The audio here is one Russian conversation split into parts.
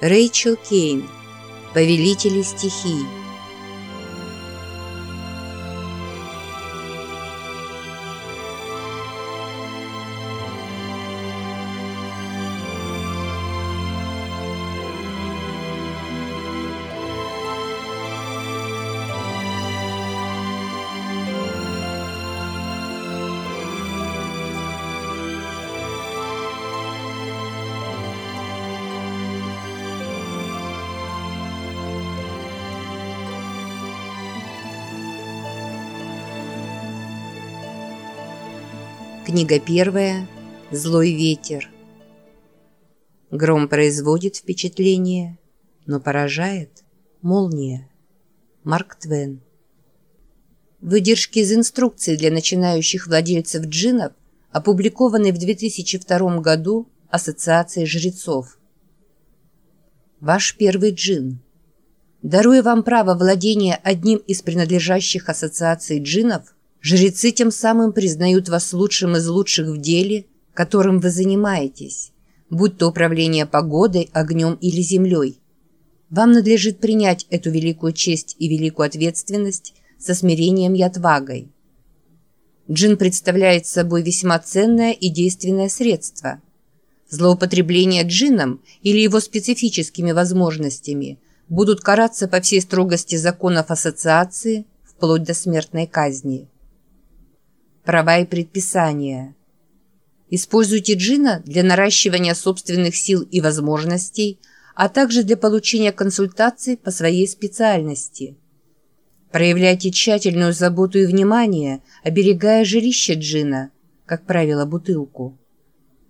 Рэйчел Кейн. Повелители стихий. Книга первая. Злой ветер. Гром производит впечатление, но поражает молния. Марк Твен. Выдержки из инструкции для начинающих владельцев джинов, опубликованной в 2002 году Ассоциацией жрецов. Ваш первый джин. Даруя вам право владения одним из принадлежащих ассоциаций джинов – Жрецы тем самым признают вас лучшим из лучших в деле, которым вы занимаетесь, будь то управление погодой, огнем или землей. Вам надлежит принять эту великую честь и великую ответственность со смирением и отвагой. Джин представляет собой весьма ценное и действенное средство. Злоупотребление джином или его специфическими возможностями будут караться по всей строгости законов ассоциации вплоть до смертной казни права и предписания. Используйте джина для наращивания собственных сил и возможностей, а также для получения консультаций по своей специальности. Проявляйте тщательную заботу и внимание, оберегая жилище джина, как правило, бутылку.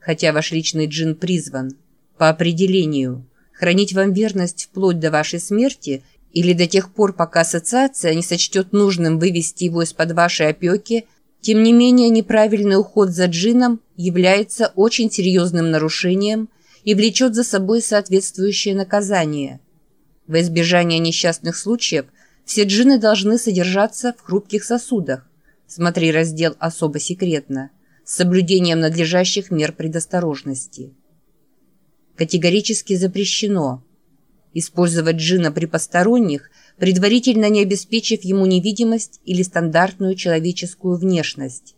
Хотя ваш личный джин призван, по определению, хранить вам верность вплоть до вашей смерти или до тех пор, пока ассоциация не сочтет нужным вывести его из-под вашей опеки – тем не менее, неправильный уход за джином является очень серьезным нарушением и влечет за собой соответствующее наказание. В избежание несчастных случаев все джины должны содержаться в хрупких сосудах, смотри раздел «Особо секретно», с соблюдением надлежащих мер предосторожности. Категорически запрещено использовать джина при посторонних – предварительно не обеспечив ему невидимость или стандартную человеческую внешность.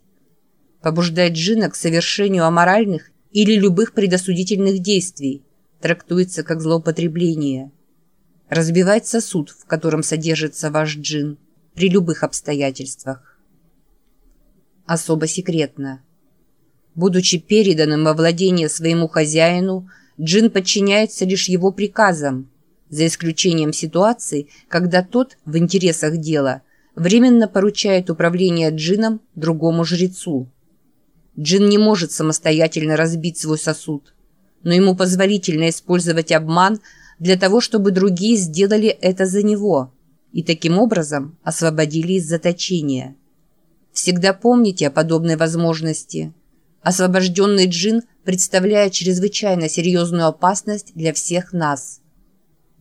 Побуждать джина к совершению аморальных или любых предосудительных действий трактуется как злоупотребление. Разбивать сосуд, в котором содержится ваш джин, при любых обстоятельствах. Особо секретно. Будучи переданным во владение своему хозяину, джин подчиняется лишь его приказам – за исключением ситуаций, когда тот, в интересах дела, временно поручает управление джином другому жрецу. Джин не может самостоятельно разбить свой сосуд, но ему позволительно использовать обман для того, чтобы другие сделали это за него и таким образом освободили из заточения. Всегда помните о подобной возможности. Освобожденный джин представляет чрезвычайно серьезную опасность для всех нас –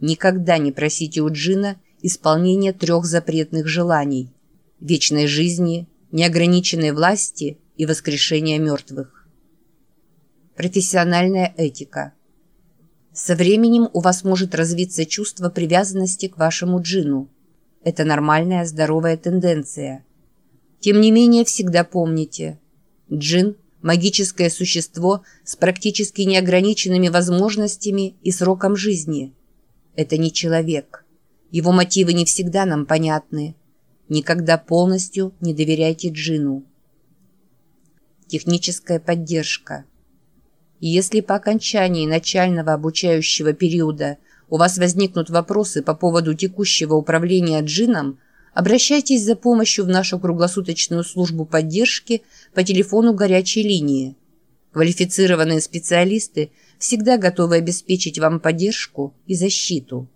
Никогда не просите у джина исполнения трех запретных желаний – вечной жизни, неограниченной власти и воскрешения мертвых. Профессиональная этика. Со временем у вас может развиться чувство привязанности к вашему джину. Это нормальная здоровая тенденция. Тем не менее, всегда помните – джин – магическое существо с практически неограниченными возможностями и сроком жизни – это не человек. Его мотивы не всегда нам понятны. Никогда полностью не доверяйте Джину. Техническая поддержка. Если по окончании начального обучающего периода у вас возникнут вопросы по поводу текущего управления джином, обращайтесь за помощью в нашу круглосуточную службу поддержки по телефону горячей линии. Квалифицированные специалисты – всегда готовы обеспечить вам поддержку и защиту.